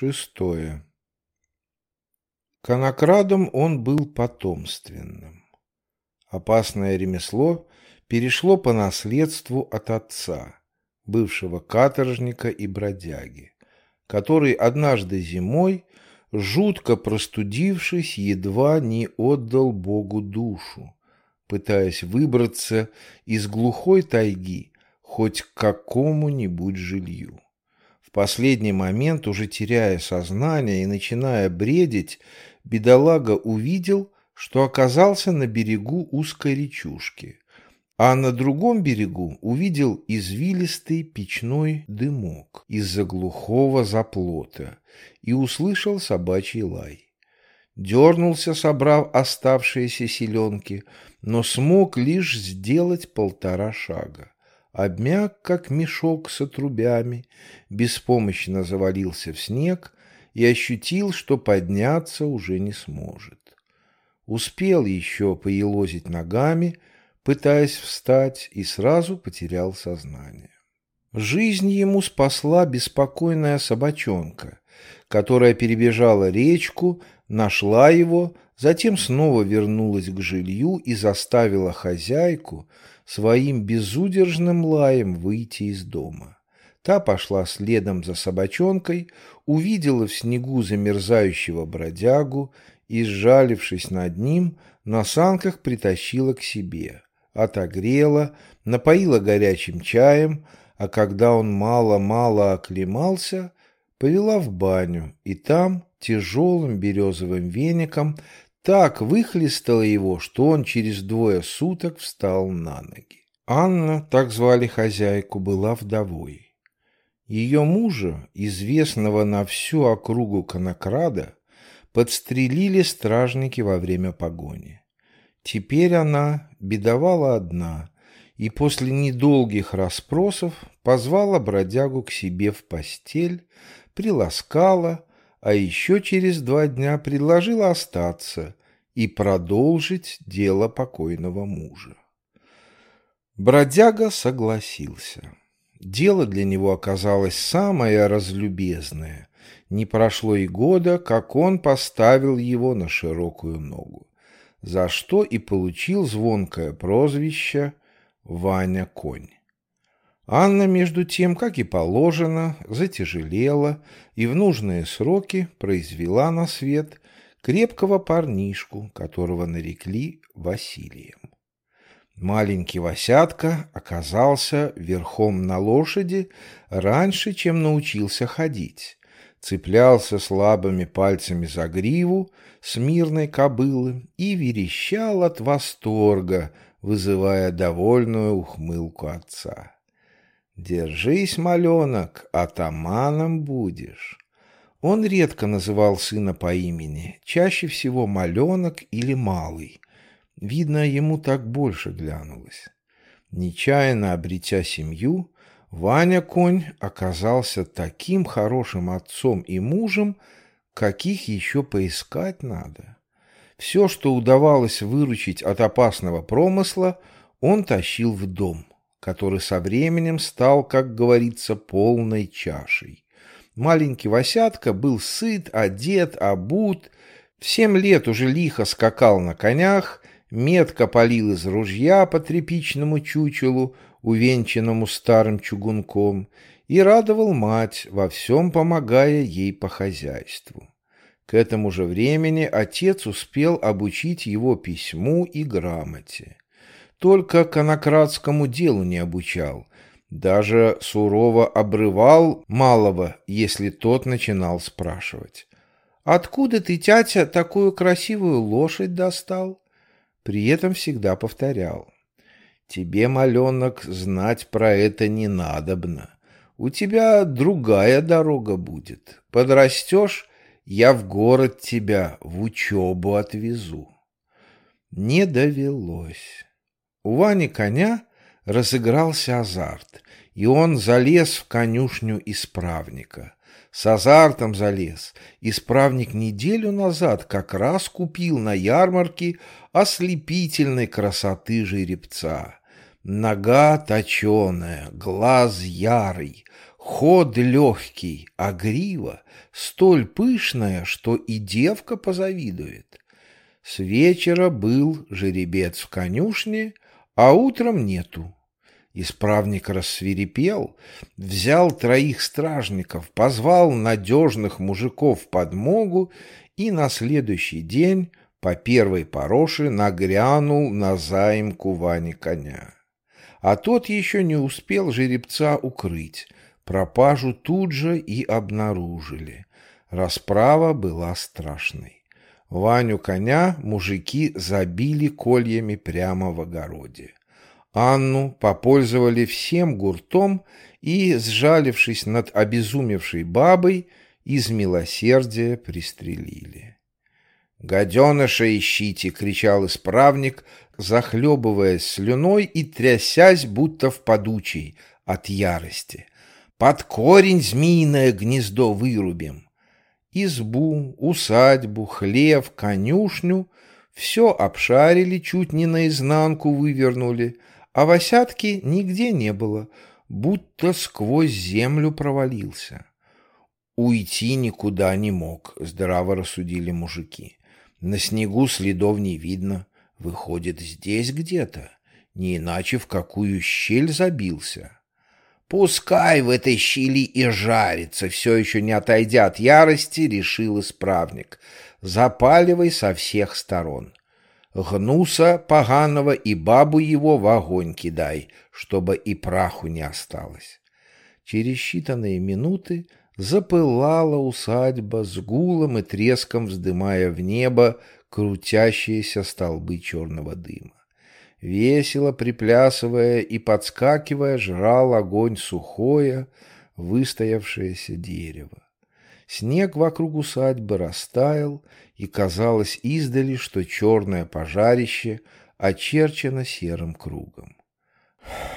Шестое. Конокрадом он был потомственным. Опасное ремесло перешло по наследству от отца, бывшего каторжника и бродяги, который однажды зимой, жутко простудившись, едва не отдал Богу душу, пытаясь выбраться из глухой тайги хоть к какому-нибудь жилью. В последний момент, уже теряя сознание и начиная бредить, бедолага увидел, что оказался на берегу узкой речушки, а на другом берегу увидел извилистый печной дымок из-за глухого заплота и услышал собачий лай. Дернулся, собрав оставшиеся селенки, но смог лишь сделать полтора шага обмяк, как мешок с отрубями, беспомощно завалился в снег и ощутил, что подняться уже не сможет. Успел еще поелозить ногами, пытаясь встать, и сразу потерял сознание. Жизнь ему спасла беспокойная собачонка, которая перебежала речку, нашла его, затем снова вернулась к жилью и заставила хозяйку своим безудержным лаем выйти из дома. Та пошла следом за собачонкой, увидела в снегу замерзающего бродягу и, сжалившись над ним, на санках притащила к себе, отогрела, напоила горячим чаем, а когда он мало-мало оклемался, повела в баню, и там тяжелым березовым веником так выхлестало его, что он через двое суток встал на ноги. Анна, так звали хозяйку, была вдовой. Ее мужа, известного на всю округу конокрада, подстрелили стражники во время погони. Теперь она бедовала одна и после недолгих расспросов позвала бродягу к себе в постель, приласкала, а еще через два дня предложила остаться и продолжить дело покойного мужа. Бродяга согласился. Дело для него оказалось самое разлюбезное. Не прошло и года, как он поставил его на широкую ногу, за что и получил звонкое прозвище «Ваня Конь». Анна, между тем, как и положено, затяжелела и в нужные сроки произвела на свет крепкого парнишку, которого нарекли Василием. Маленький Васятка оказался верхом на лошади раньше, чем научился ходить, цеплялся слабыми пальцами за гриву смирной кобылы и верещал от восторга, вызывая довольную ухмылку отца. «Держись, маленок, атаманом будешь». Он редко называл сына по имени, чаще всего маленок или малый. Видно, ему так больше глянулось. Нечаянно обретя семью, Ваня Конь оказался таким хорошим отцом и мужем, каких еще поискать надо. Все, что удавалось выручить от опасного промысла, он тащил в дом который со временем стал, как говорится, полной чашей. Маленький Васятка был сыт, одет, обут, в семь лет уже лихо скакал на конях, метко полил из ружья по тряпичному чучелу, увенчанному старым чугунком, и радовал мать, во всем помогая ей по хозяйству. К этому же времени отец успел обучить его письму и грамоте только конократскому делу не обучал. Даже сурово обрывал малого, если тот начинал спрашивать. «Откуда ты, тятя, такую красивую лошадь достал?» При этом всегда повторял. «Тебе, маленок, знать про это не надобно. У тебя другая дорога будет. Подрастешь, я в город тебя в учебу отвезу». Не довелось. У Вани коня разыгрался азарт, и он залез в конюшню исправника. С азартом залез. Исправник неделю назад как раз купил на ярмарке ослепительной красоты жеребца. Нога точеная, глаз ярый, Ход легкий, а грива столь пышная, что и девка позавидует. С вечера был жеребец в конюшне, а утром нету. Исправник рассвирепел, взял троих стражников, позвал надежных мужиков в подмогу и на следующий день по первой пороше нагрянул на заимку Вани коня. А тот еще не успел жеребца укрыть, пропажу тут же и обнаружили. Расправа была страшной. Ваню коня мужики забили кольями прямо в огороде. Анну попользовали всем гуртом и, сжалившись над обезумевшей бабой, из милосердия пристрелили. «Гаденыша ищите!» — кричал исправник, захлебываясь слюной и трясясь, будто в подучей, от ярости. «Под корень змеиное гнездо вырубим!» Избу, усадьбу, хлев, конюшню — все обшарили, чуть не наизнанку вывернули, а Васятки нигде не было, будто сквозь землю провалился. Уйти никуда не мог, здраво рассудили мужики. На снегу следов не видно, выходит, здесь где-то, не иначе в какую щель забился. Пускай в этой щели и жарится, все еще не отойдя от ярости, решил исправник. Запаливай со всех сторон. Гнуса поганого и бабу его в огонь кидай, чтобы и праху не осталось. Через считанные минуты запылала усадьба с гулом и треском, вздымая в небо крутящиеся столбы черного дыма. Весело приплясывая и подскакивая, жрал огонь сухое, выстоявшееся дерево. Снег вокруг усадьбы растаял, и казалось издали, что черное пожарище очерчено серым кругом.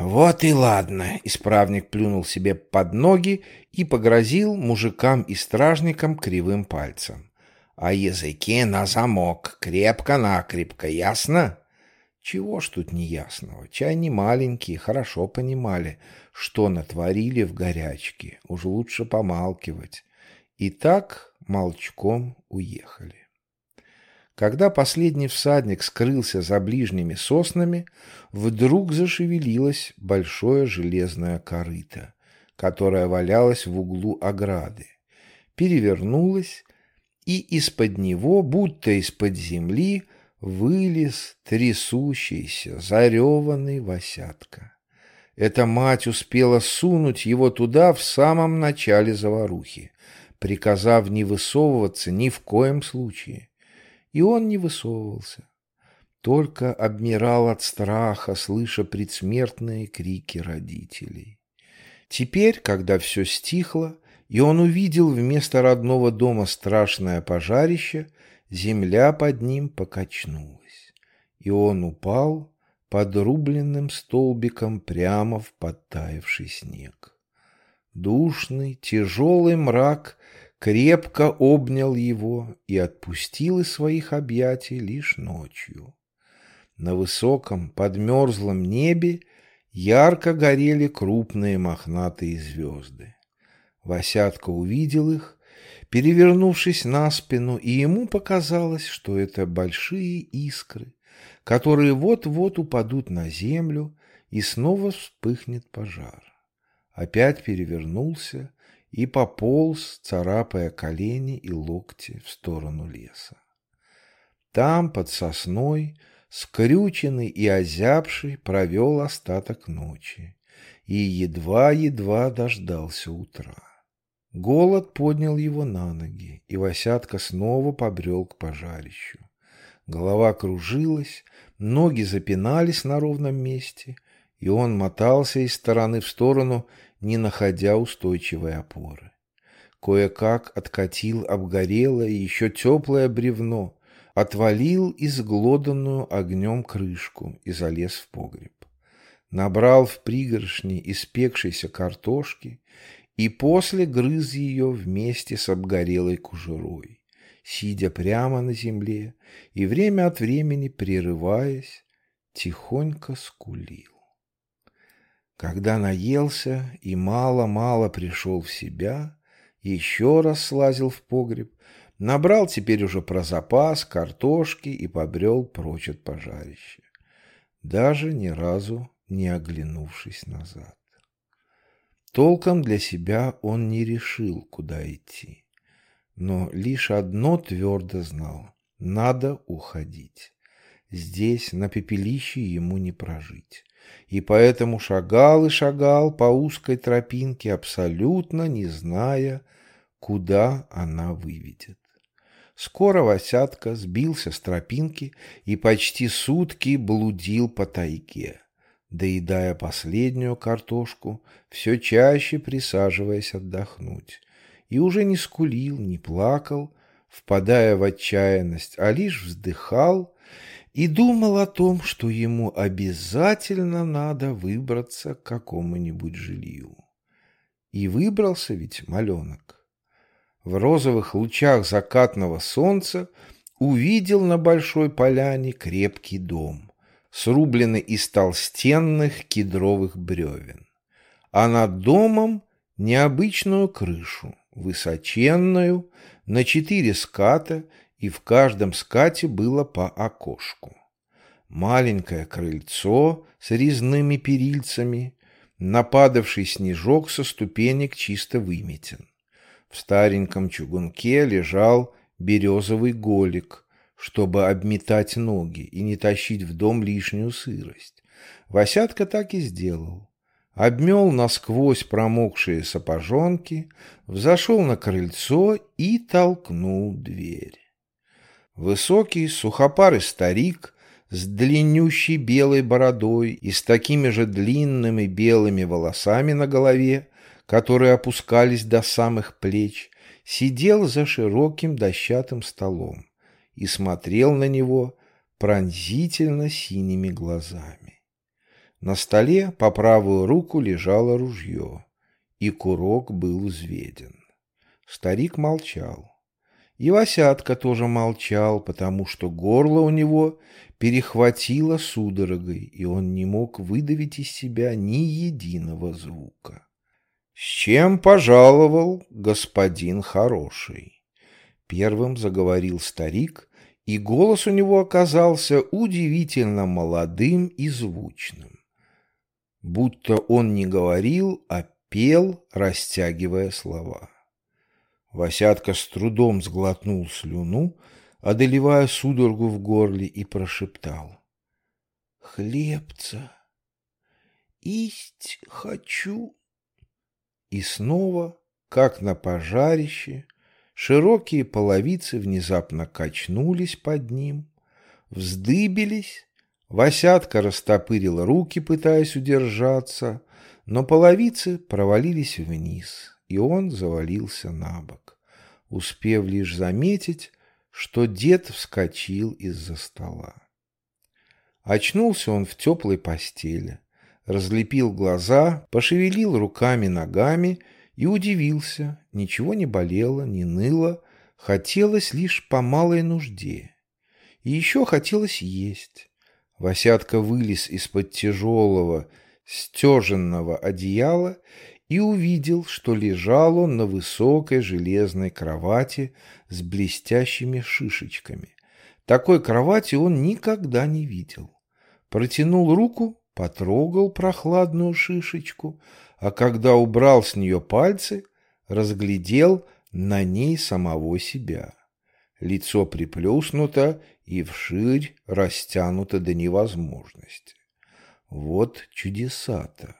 «Вот и ладно!» — исправник плюнул себе под ноги и погрозил мужикам и стражникам кривым пальцем. «А языке на замок, крепко-накрепко, ясно?» Чего ж тут неясного? Чай не маленькие, хорошо понимали, что натворили в горячке. Уж лучше помалкивать. И так молчком уехали. Когда последний всадник скрылся за ближними соснами, вдруг зашевелилось большое железное корыто, которое валялось в углу ограды, перевернулось, и из-под него, будто из-под земли, вылез трясущийся, зареванный Васятка. Эта мать успела сунуть его туда в самом начале заварухи приказав не высовываться ни в коем случае. И он не высовывался, только обмирал от страха, слыша предсмертные крики родителей. Теперь, когда все стихло, и он увидел вместо родного дома страшное пожарище, земля под ним покачнулась, и он упал подрубленным столбиком прямо в подтаявший снег. Душный, тяжелый мрак крепко обнял его и отпустил из своих объятий лишь ночью. На высоком подмерзлом небе ярко горели крупные мохнатые звезды. Васятка увидел их, перевернувшись на спину, и ему показалось, что это большие искры, которые вот-вот упадут на землю, и снова вспыхнет пожар. Опять перевернулся и пополз, царапая колени и локти в сторону леса. Там, под сосной, скрюченный и озябший, провел остаток ночи и едва-едва дождался утра. Голод поднял его на ноги, и Васятка снова побрел к пожарищу. Голова кружилась, ноги запинались на ровном месте, и он мотался из стороны в сторону, не находя устойчивой опоры. Кое-как откатил обгорелое еще теплое бревно, отвалил изглоданную огнем крышку и залез в погреб. Набрал в пригоршни испекшейся картошки и после грыз ее вместе с обгорелой кожурой, сидя прямо на земле и время от времени прерываясь, тихонько скулил. Когда наелся и мало-мало пришел в себя, еще раз слазил в погреб, набрал теперь уже про запас картошки и побрел прочь от пожарища, даже ни разу не оглянувшись назад. Толком для себя он не решил, куда идти, но лишь одно твердо знал — надо уходить. Здесь, на пепелище, ему не прожить и поэтому шагал и шагал по узкой тропинке, абсолютно не зная, куда она выведет. Скоро Васятка сбился с тропинки и почти сутки блудил по тайге, доедая последнюю картошку, все чаще присаживаясь отдохнуть, и уже не скулил, не плакал, впадая в отчаянность, а лишь вздыхал и думал о том, что ему обязательно надо выбраться к какому-нибудь жилью. И выбрался ведь маленок. В розовых лучах закатного солнца увидел на большой поляне крепкий дом, срубленный из толстенных кедровых бревен, а над домом необычную крышу, высоченную, на четыре ската и в каждом скате было по окошку. Маленькое крыльцо с резными перильцами, нападавший снежок со ступенек чисто выметен. В стареньком чугунке лежал березовый голик, чтобы обметать ноги и не тащить в дом лишнюю сырость. Васятка так и сделал. Обмел насквозь промокшие сапожонки, взошел на крыльцо и толкнул дверь. Высокий, сухопарый старик с длиннющей белой бородой и с такими же длинными белыми волосами на голове, которые опускались до самых плеч, сидел за широким дощатым столом и смотрел на него пронзительно синими глазами. На столе по правую руку лежало ружье, и курок был взведен. Старик молчал. И Васятка тоже молчал, потому что горло у него перехватило судорогой, и он не мог выдавить из себя ни единого звука. «С чем пожаловал господин хороший?» Первым заговорил старик, и голос у него оказался удивительно молодым и звучным. Будто он не говорил, а пел, растягивая слова. Васятка с трудом сглотнул слюну, одолевая судорогу в горле, и прошептал. «Хлебца! Исть хочу!» И снова, как на пожарище, широкие половицы внезапно качнулись под ним, вздыбились, Васятка растопырил руки, пытаясь удержаться, но половицы провалились вниз, и он завалился на бок успев лишь заметить, что дед вскочил из-за стола. Очнулся он в теплой постели, разлепил глаза, пошевелил руками-ногами и удивился. Ничего не болело, не ныло, хотелось лишь по малой нужде. И еще хотелось есть. Васятка вылез из-под тяжелого, стеженного одеяла и увидел, что лежал он на высокой железной кровати с блестящими шишечками. Такой кровати он никогда не видел. Протянул руку, потрогал прохладную шишечку, а когда убрал с нее пальцы, разглядел на ней самого себя. Лицо приплюснуто и вширь растянуто до невозможности. Вот чудеса-то!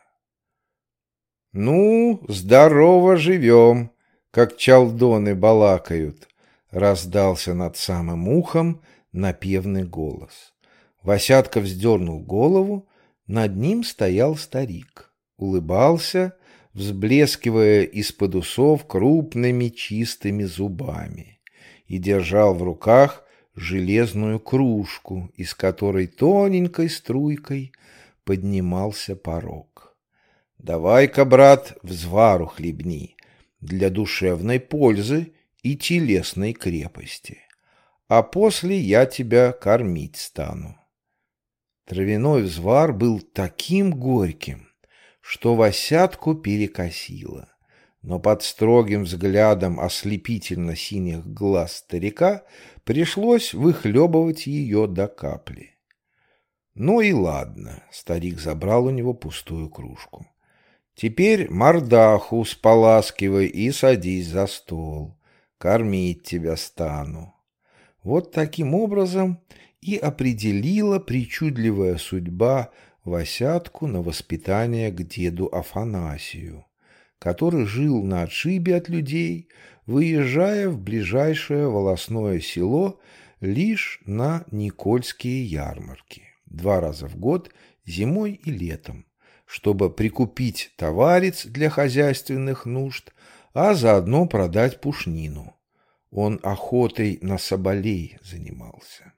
«Ну, здорово живем, как чалдоны балакают», — раздался над самым ухом напевный голос. Васятка вздернул голову, над ним стоял старик, улыбался, взблескивая из-под усов крупными чистыми зубами, и держал в руках железную кружку, из которой тоненькой струйкой поднимался порог. Давай-ка, брат, взвару хлебни для душевной пользы и телесной крепости, а после я тебя кормить стану. Травяной взвар был таким горьким, что Васятку перекосило. Но под строгим взглядом ослепительно-синих глаз старика пришлось выхлебывать ее до капли. Ну и ладно, старик забрал у него пустую кружку. Теперь мордаху споласкивай и садись за стол. Кормить тебя стану. Вот таким образом и определила причудливая судьба Васятку на воспитание к деду Афанасию, который жил на отшибе от людей, выезжая в ближайшее волосное село лишь на Никольские ярмарки, два раза в год, зимой и летом, чтобы прикупить товарец для хозяйственных нужд, а заодно продать пушнину. Он охотой на соболей занимался.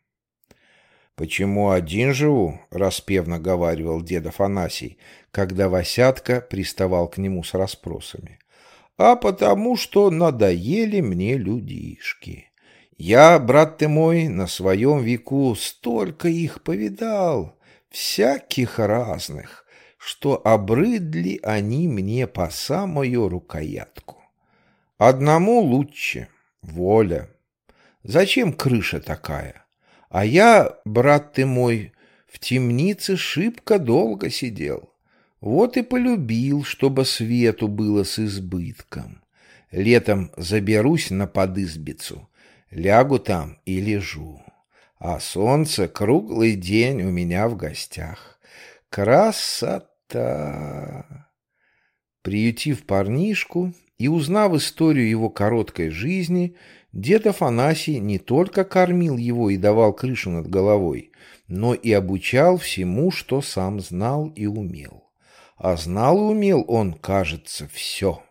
«Почему один живу?» — распевно говаривал дед Афанасий, когда Васятка приставал к нему с расспросами. «А потому что надоели мне людишки. Я, брат ты мой, на своем веку столько их повидал, всяких разных, что обрыдли они мне по самую рукоятку. Одному лучше — воля. Зачем крыша такая?» А я, брат ты мой, в темнице шибко долго сидел. Вот и полюбил, чтобы свету было с избытком. Летом заберусь на подызбицу, лягу там и лежу. А солнце круглый день у меня в гостях. Красота! Приютив парнишку и узнав историю его короткой жизни, Дед Афанасий не только кормил его и давал крышу над головой, но и обучал всему, что сам знал и умел. А знал и умел он, кажется, все.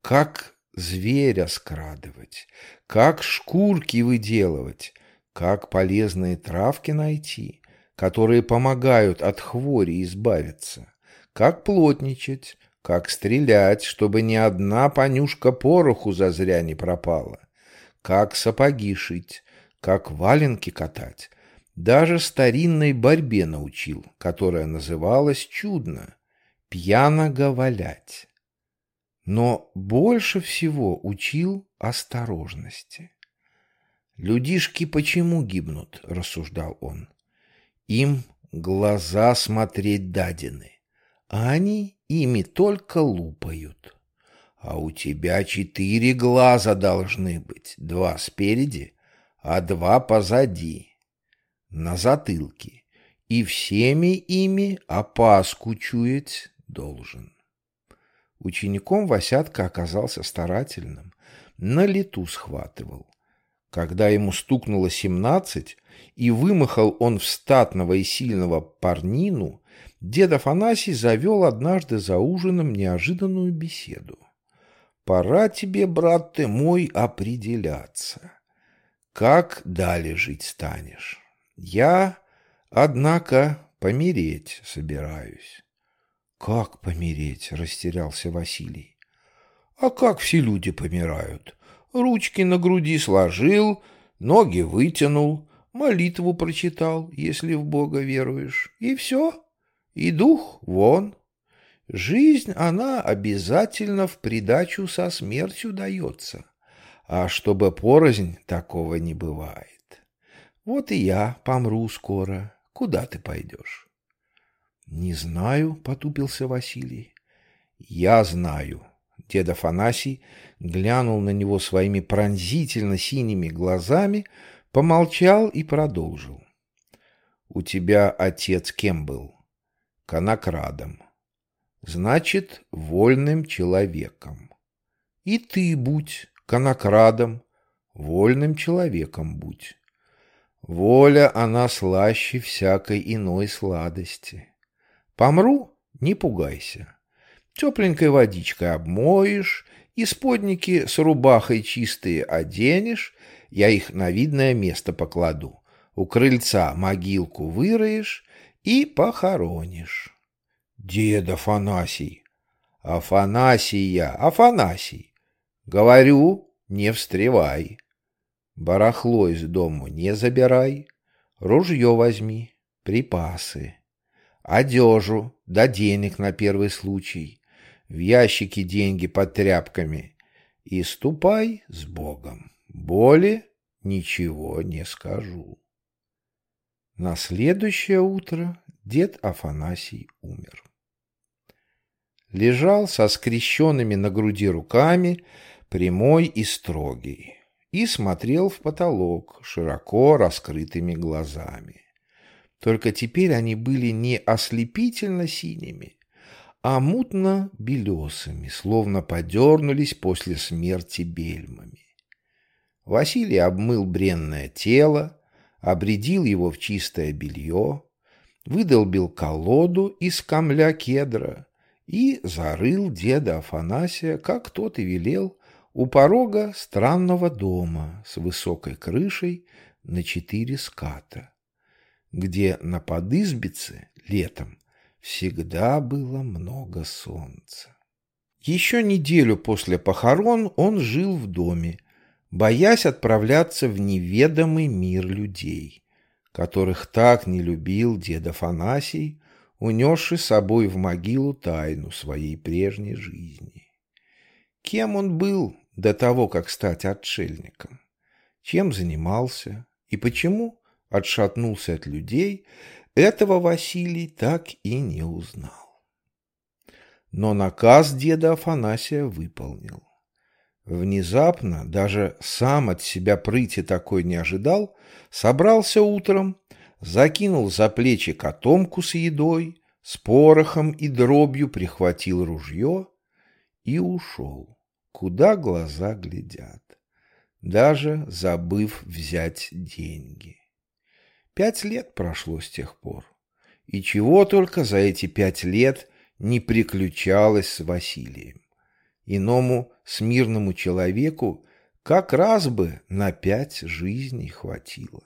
Как зверя скрадывать, как шкурки выделывать, как полезные травки найти, которые помогают от хвори избавиться, как плотничать, как стрелять, чтобы ни одна понюшка пороху зазря не пропала как сапоги шить, как валенки катать. Даже старинной борьбе научил, которая называлась чудно — пьяного валять. Но больше всего учил осторожности. «Людишки почему гибнут?» — рассуждал он. «Им глаза смотреть дадены, они ими только лупают». А у тебя четыре глаза должны быть, два спереди, а два позади, на затылке, и всеми ими опаску чуять должен. Учеником Васятка оказался старательным, на лету схватывал. Когда ему стукнуло семнадцать, и вымахал он в статного и сильного парнину, дед Афанасий завел однажды за ужином неожиданную беседу. Пора тебе, брат ты мой, определяться. Как далее жить станешь? Я, однако, помереть собираюсь. Как помереть? Растерялся Василий. А как все люди помирают? Ручки на груди сложил, ноги вытянул, молитву прочитал, если в Бога веруешь, и все, и дух вон. Жизнь, она обязательно в придачу со смертью дается. А чтобы порознь, такого не бывает. Вот и я помру скоро. Куда ты пойдешь? Не знаю, потупился Василий. Я знаю. Дед Афанасий глянул на него своими пронзительно синими глазами, помолчал и продолжил. У тебя отец кем был? Конокрадом значит, вольным человеком. И ты будь конокрадом, вольным человеком будь. Воля, она слаще всякой иной сладости. Помру — не пугайся. Тепленькой водичкой обмоешь, исподники с рубахой чистые оденешь, я их на видное место покладу. У крыльца могилку выроешь и похоронишь. Дед Афанасий. Афанасия, Афанасий. Говорю, не встревай. Барахло из дому не забирай. Ружье возьми, припасы. одежу, да денег на первый случай, в ящике деньги под тряпками, и ступай с Богом. Боли ничего не скажу. На следующее утро дед Афанасий умер. Лежал со скрещенными на груди руками, прямой и строгий, и смотрел в потолок широко раскрытыми глазами. Только теперь они были не ослепительно синими, а мутно-белесыми, словно подернулись после смерти бельмами. Василий обмыл бренное тело, обредил его в чистое белье, выдолбил колоду из камля кедра и зарыл деда Афанасия, как тот и велел, у порога странного дома с высокой крышей на четыре ската, где на подызбице летом всегда было много солнца. Еще неделю после похорон он жил в доме, боясь отправляться в неведомый мир людей, которых так не любил дед Афанасий, унесший с собой в могилу тайну своей прежней жизни. Кем он был до того, как стать отшельником? Чем занимался и почему отшатнулся от людей, этого Василий так и не узнал. Но наказ деда Афанасия выполнил. Внезапно, даже сам от себя прыти такой не ожидал, собрался утром, закинул за плечи котомку с едой, с порохом и дробью прихватил ружье и ушел, куда глаза глядят, даже забыв взять деньги. Пять лет прошло с тех пор, и чего только за эти пять лет не приключалось с Василием. Иному смирному человеку как раз бы на пять жизней хватило.